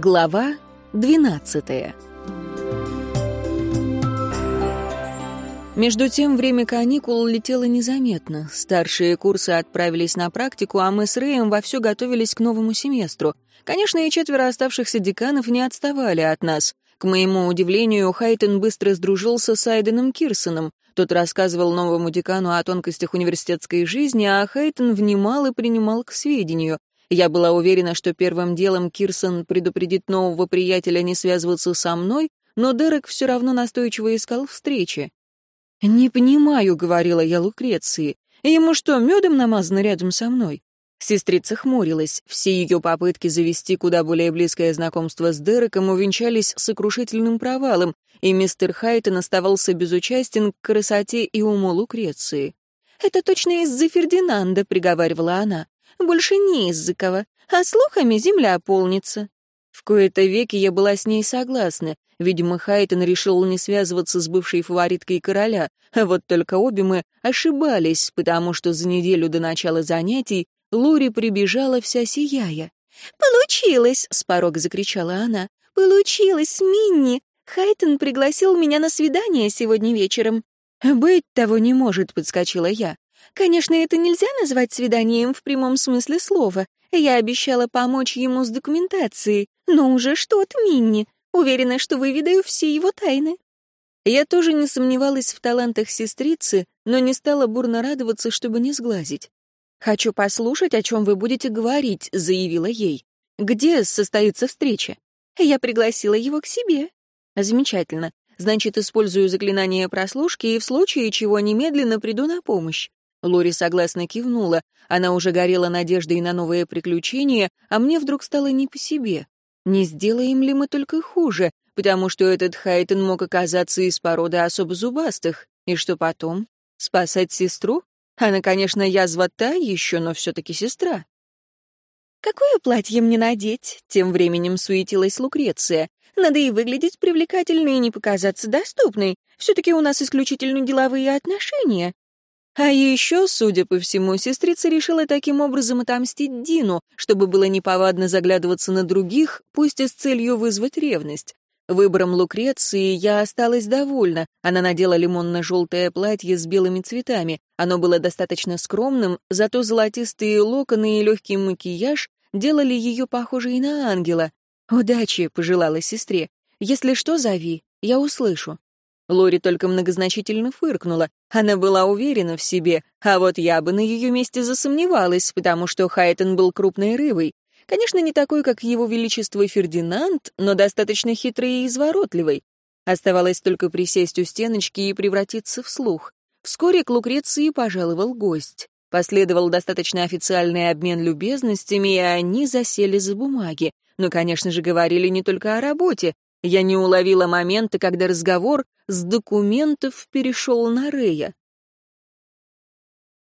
Глава 12 Между тем, время каникул летело незаметно. Старшие курсы отправились на практику, а мы с Рэем вовсю готовились к новому семестру. Конечно, и четверо оставшихся деканов не отставали от нас. К моему удивлению, Хайтон быстро сдружился с Айденом Кирсоном. Тот рассказывал новому декану о тонкостях университетской жизни, а Хайтон внимал и принимал к сведению. Я была уверена, что первым делом Кирсон предупредит нового приятеля не связываться со мной, но Дерек все равно настойчиво искал встречи. «Не понимаю», — говорила я Лукреции. «Ему что, медом намазано рядом со мной?» Сестрица хмурилась. Все ее попытки завести куда более близкое знакомство с Дереком увенчались сокрушительным провалом, и мистер Хайтон оставался безучастен к красоте и уму Лукреции. «Это точно из-за Фердинанда», — приговаривала она. «Больше не из-за кого, а слухами земля полнится». В кои-то веки я была с ней согласна. Видимо, Хайтон решил не связываться с бывшей фавориткой короля, а вот только обе мы ошибались, потому что за неделю до начала занятий Лури прибежала вся сияя. «Получилось!» — с порога закричала она. «Получилось, Минни! Хайтон пригласил меня на свидание сегодня вечером». «Быть того не может», — подскочила я. «Конечно, это нельзя назвать свиданием в прямом смысле слова. Я обещала помочь ему с документацией, но уже что-то, Минни. Уверена, что выведаю все его тайны». Я тоже не сомневалась в талантах сестрицы, но не стала бурно радоваться, чтобы не сглазить. «Хочу послушать, о чем вы будете говорить», — заявила ей. «Где состоится встреча?» «Я пригласила его к себе». «Замечательно. Значит, использую заклинание прослушки и в случае чего немедленно приду на помощь». Лори согласно кивнула. Она уже горела надеждой на новые приключения, а мне вдруг стало не по себе. Не сделаем ли мы только хуже, потому что этот Хайтон мог оказаться из породы особо зубастых. И что потом? Спасать сестру? Она, конечно, язва та еще, но все-таки сестра. «Какое платье мне надеть?» — тем временем суетилась Лукреция. «Надо и выглядеть привлекательной, и не показаться доступной. Все-таки у нас исключительно деловые отношения». А еще, судя по всему, сестрица решила таким образом отомстить Дину, чтобы было неповадно заглядываться на других, пусть и с целью вызвать ревность. Выбором Лукреции я осталась довольна. Она надела лимонно-желтое платье с белыми цветами. Оно было достаточно скромным, зато золотистые локоны и легкий макияж делали ее похожей на ангела. «Удачи», — пожелала сестре. «Если что, зови, я услышу». Лори только многозначительно фыркнула. Она была уверена в себе, а вот я бы на ее месте засомневалась, потому что Хайтон был крупной рыбой. Конечно, не такой, как его величество Фердинанд, но достаточно хитрый и изворотливый. Оставалось только присесть у стеночки и превратиться в слух. Вскоре к Лукреции пожаловал гость. Последовал достаточно официальный обмен любезностями, и они засели за бумаги. Но, конечно же, говорили не только о работе. Я не уловила момента, когда разговор с документов перешел на Рея.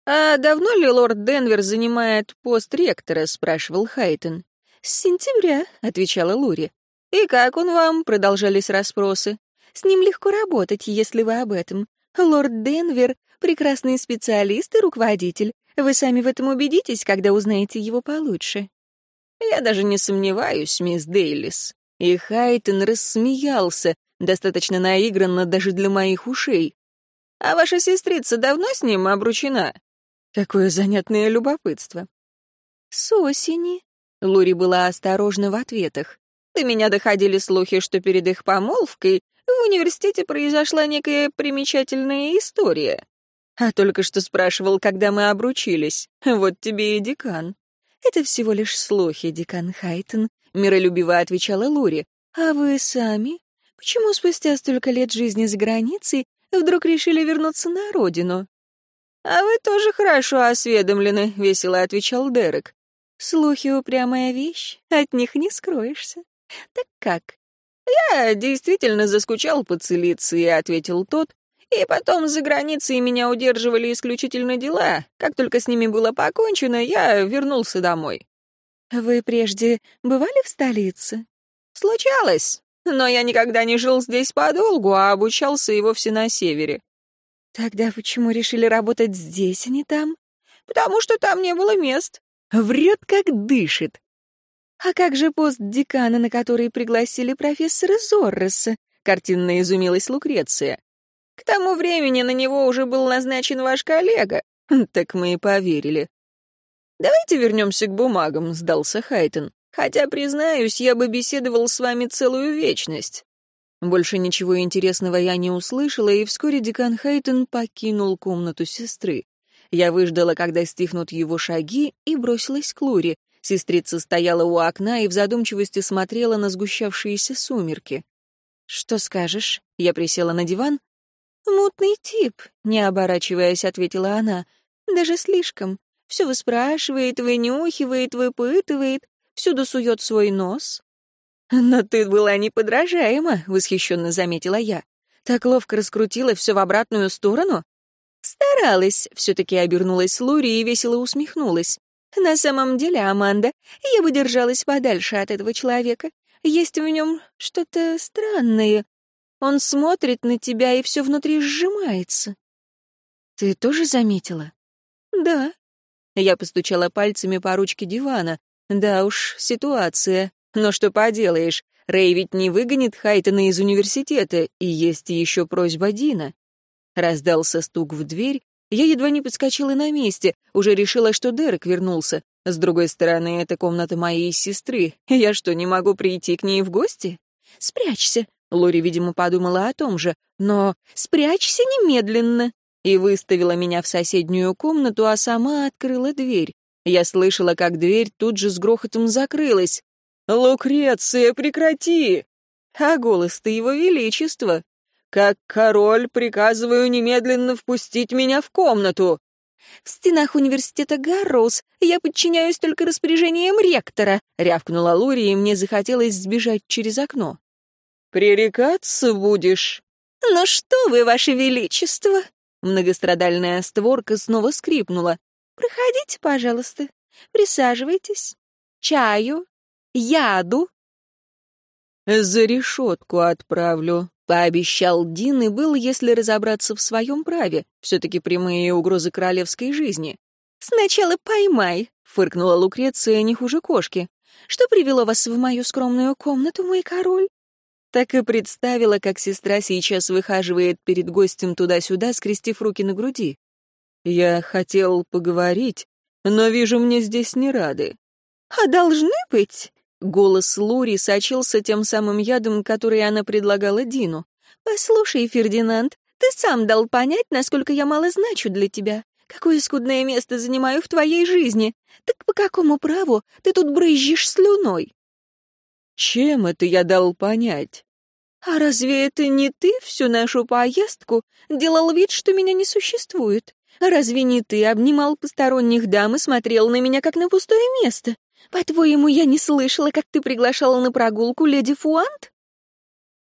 «А давно ли лорд Денвер занимает пост ректора?» — спрашивал Хайтон. «С сентября», — отвечала Лури. «И как он вам?» — продолжались расспросы. «С ним легко работать, если вы об этом. Лорд Денвер — прекрасный специалист и руководитель. Вы сами в этом убедитесь, когда узнаете его получше». «Я даже не сомневаюсь, мисс Дейлис». И Хайтон рассмеялся, достаточно наигранно даже для моих ушей. «А ваша сестрица давно с ним обручена?» Какое занятное любопытство. С осени. Лури была осторожна в ответах. До меня доходили слухи, что перед их помолвкой в университете произошла некая примечательная история. А только что спрашивал, когда мы обручились. Вот тебе и декан. Это всего лишь слухи, декан Хайтон, миролюбиво отвечала Лури. А вы сами? Почему спустя столько лет жизни за границей вдруг решили вернуться на родину? «А вы тоже хорошо осведомлены», — весело отвечал Дерек. «Слухи — упрямая вещь, от них не скроешься. Так как?» «Я действительно заскучал по Цилиции», — ответил тот. «И потом за границей меня удерживали исключительно дела. Как только с ними было покончено, я вернулся домой». «Вы прежде бывали в столице?» «Случалось, но я никогда не жил здесь подолгу, а обучался и вовсе на севере. Тогда почему решили работать здесь, а не там? Потому что там не было мест. Врет, как дышит. «А как же пост декана, на который пригласили профессора Зорроса?» — картинно изумилась Лукреция. «К тому времени на него уже был назначен ваш коллега». «Так мы и поверили». «Давайте вернемся к бумагам», — сдался Хайтон. «Хотя, признаюсь, я бы беседовал с вами целую вечность». Больше ничего интересного я не услышала, и вскоре декан Хайтон покинул комнату сестры. Я выждала, когда стихнут его шаги, и бросилась к Луре. Сестрица стояла у окна и в задумчивости смотрела на сгущавшиеся сумерки. «Что скажешь?» — я присела на диван. «Мутный тип», — не оборачиваясь, ответила она. «Даже слишком. Все выспрашивает, вынюхивает, выпытывает, всюду сует свой нос». «Но ты была неподражаема», — восхищенно заметила я. «Так ловко раскрутила все в обратную сторону?» «Старалась», — все-таки обернулась Лури и весело усмехнулась. «На самом деле, Аманда, я бы держалась подальше от этого человека. Есть в нем что-то странное. Он смотрит на тебя, и все внутри сжимается». «Ты тоже заметила?» «Да». Я постучала пальцами по ручке дивана. «Да уж, ситуация. Но что поделаешь, Рэй ведь не выгонит Хайтона из университета, и есть еще просьба Дина. Раздался стук в дверь. Я едва не подскочила на месте, уже решила, что Дерек вернулся. С другой стороны, это комната моей сестры. Я что, не могу прийти к ней в гости? Спрячься. Лори, видимо, подумала о том же. Но спрячься немедленно. И выставила меня в соседнюю комнату, а сама открыла дверь. Я слышала, как дверь тут же с грохотом закрылась. «Лукреция, прекрати!» А голос-то его величества. Как король приказываю немедленно впустить меня в комнату. В стенах университета Гарроуз я подчиняюсь только распоряжениям ректора, рявкнула Лури, и мне захотелось сбежать через окно. Пререкаться будешь? Ну что вы, ваше величество? Многострадальная створка снова скрипнула. Проходите, пожалуйста. Присаживайтесь. Чаю, яду. За решетку отправлю, Пообещал Дин и был, если разобраться в своем праве, все-таки прямые угрозы королевской жизни. «Сначала поймай», — фыркнула Лукреция не хуже кошки. «Что привело вас в мою скромную комнату, мой король?» Так и представила, как сестра сейчас выхаживает перед гостем туда-сюда, скрестив руки на груди. «Я хотел поговорить, но вижу, мне здесь не рады». «А должны быть?» Голос Лури сочился тем самым ядом, который она предлагала Дину. «Послушай, Фердинанд, ты сам дал понять, насколько я мало значу для тебя. Какое скудное место занимаю в твоей жизни. Так по какому праву ты тут брызжешь слюной?» «Чем это я дал понять?» «А разве это не ты всю нашу поездку делал вид, что меня не существует? Разве не ты обнимал посторонних дам и смотрел на меня, как на пустое место? По-твоему, я не слышала, как ты приглашала на прогулку леди Фуант?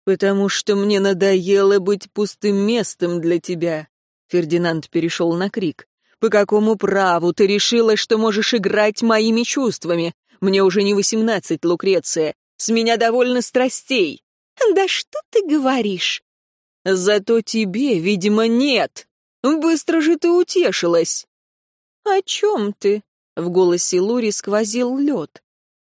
Потому что мне надоело быть пустым местом для тебя. Фердинанд перешел на крик. По какому праву ты решила, что можешь играть моими чувствами? Мне уже не восемнадцать, Лукреция. С меня довольно страстей. Да что ты говоришь? Зато тебе, видимо, нет. Быстро же ты утешилась. О чем ты? В голосе Лури сквозил лед.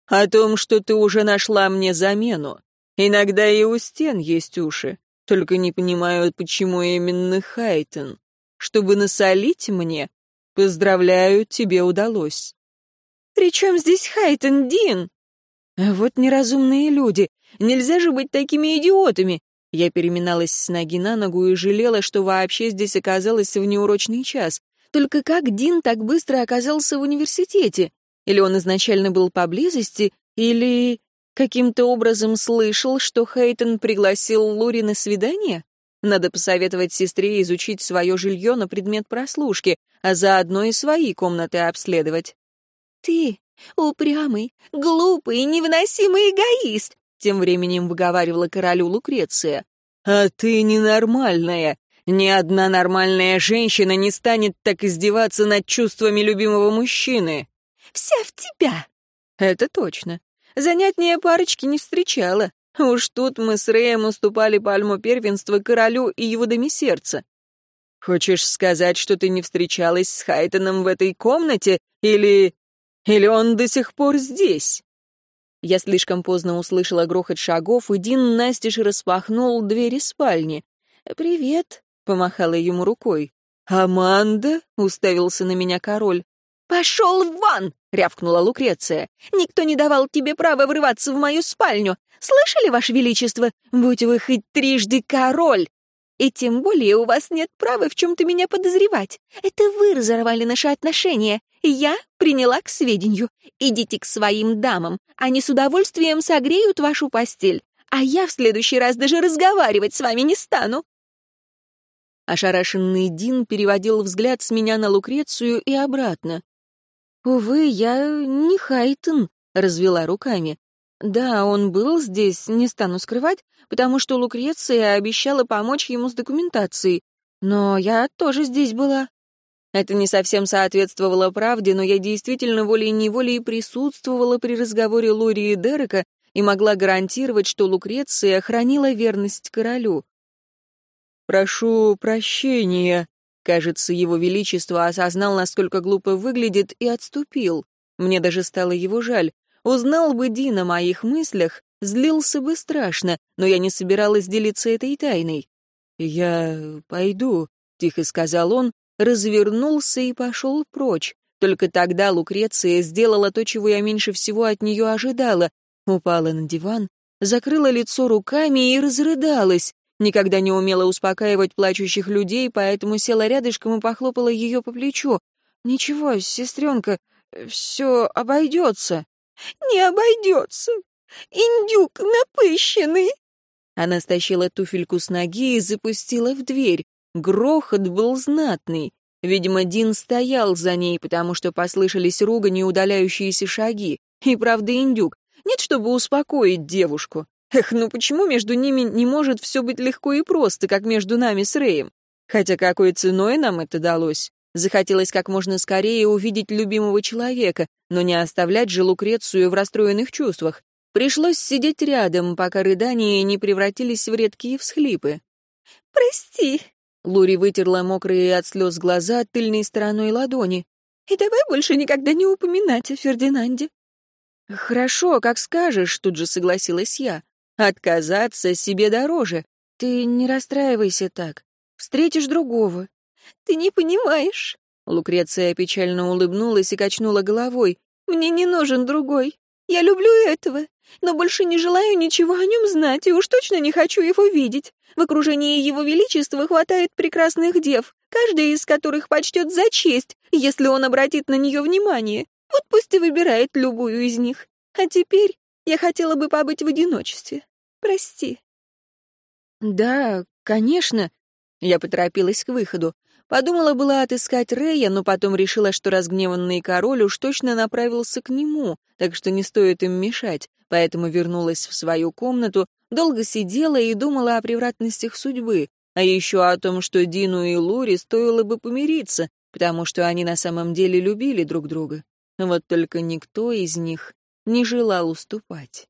«О том, что ты уже нашла мне замену. Иногда и у стен есть уши. Только не понимаю, почему именно Хайтон. Чтобы насолить мне? Поздравляю, тебе удалось». «При чем здесь Хайтон, Дин?» «Вот неразумные люди. Нельзя же быть такими идиотами. Я переминалась с ноги на ногу и жалела, что вообще здесь оказалась в неурочный час. Только как Дин так быстро оказался в университете? Или он изначально был поблизости, или каким-то образом слышал, что Хейтон пригласил Лури на свидание? Надо посоветовать сестре изучить свое жилье на предмет прослушки, а заодно и свои комнаты обследовать. «Ты упрямый, глупый, невыносимый эгоист!» тем временем выговаривала королю Лукреция. «А ты ненормальная, ни одна нормальная женщина не станет так издеваться над чувствами любимого мужчины. Вся в тебя. Это точно. Занятнее парочки не встречала. Уж тут мы с Рэем уступали пальму первенства королю и его даме сердца. Хочешь сказать, что ты не встречалась с Хайтоном в этой комнате? Или... Или он до сих пор здесь? Я слишком поздно услышала грохот шагов, и Дин настежь распахнул двери спальни. «Привет», — помахала ему рукой. «Аманда?» — уставился на меня король. «Пошел вон!» — рявкнула Лукреция. «Никто не давал тебе права врываться в мою спальню. Слышали, Ваше Величество? Будь вы хоть трижды король! И тем более у вас нет права в чем-то меня подозревать. Это вы разорвали наши отношения. Я приняла к сведению. Идите к своим дамам. Они с удовольствием согреют вашу постель. А я в следующий раз даже разговаривать с вами не стану. Ошарашенный Дин переводил взгляд с меня на Лукрецию и обратно. «Увы, я не Хайтон», — развела руками. «Да, он был здесь, не стану скрывать, потому что Лукреция обещала помочь ему с документацией. Но я тоже здесь была». Это не совсем соответствовало правде, но я действительно волей-неволей присутствовала при разговоре Лори и Дерека и могла гарантировать, что Лукреция хранила верность королю. «Прошу прощения», Кажется, его величество осознал, насколько глупо выглядит, и отступил. Мне даже стало его жаль. Узнал бы Дин о моих мыслях, злился бы страшно, но я не собиралась делиться этой тайной. «Я пойду», — тихо сказал он, развернулся и пошел прочь. Только тогда Лукреция сделала то, чего я меньше всего от нее ожидала. Упала на диван, закрыла лицо руками и разрыдалась. Никогда не умела успокаивать плачущих людей, поэтому села рядышком и похлопала ее по плечу. «Ничего, сестренка, все обойдется». «Не обойдется. Индюк напыщенный». Она стащила туфельку с ноги и запустила в дверь. Грохот был знатный. Видимо, Дин стоял за ней, потому что послышались ругань удаляющиеся шаги. И правда, индюк. Нет, чтобы успокоить девушку. Эх, ну почему между ними не может все быть легко и просто, как между нами с Рэем? Хотя какой ценой нам это далось? Захотелось как можно скорее увидеть любимого человека, но не оставлять же Лукрецию в расстроенных чувствах. Пришлось сидеть рядом, пока рыдания не превратились в редкие всхлипы. «Прости», — Лури вытерла мокрые от слез глаза тыльной стороной ладони. «И давай больше никогда не упоминать о Фердинанде». «Хорошо, как скажешь», — тут же согласилась я. Отказаться себе дороже. Ты не расстраивайся так. Встретишь другого. Ты не понимаешь. Лукреция печально улыбнулась и качнула головой. Мне не нужен другой. Я люблю этого, но больше не желаю ничего о нем знать и уж точно не хочу его видеть. В окружении его величества хватает прекрасных дев, каждая из которых почтет за честь, если он обратит на нее внимание. Вот пусть и выбирает любую из них. А теперь я хотела бы побыть в одиночестве. Прости». «Да, конечно». Я поторопилась к выходу. Подумала была отыскать Рэя, но потом решила, что разгневанный король уж точно направился к нему, так что не стоит им мешать, поэтому вернулась в свою комнату, долго сидела и думала о превратностях судьбы, а еще о том, что Дину и Лури стоило бы помириться, потому что они на самом деле любили друг друга. Вот только никто из них не желал уступать.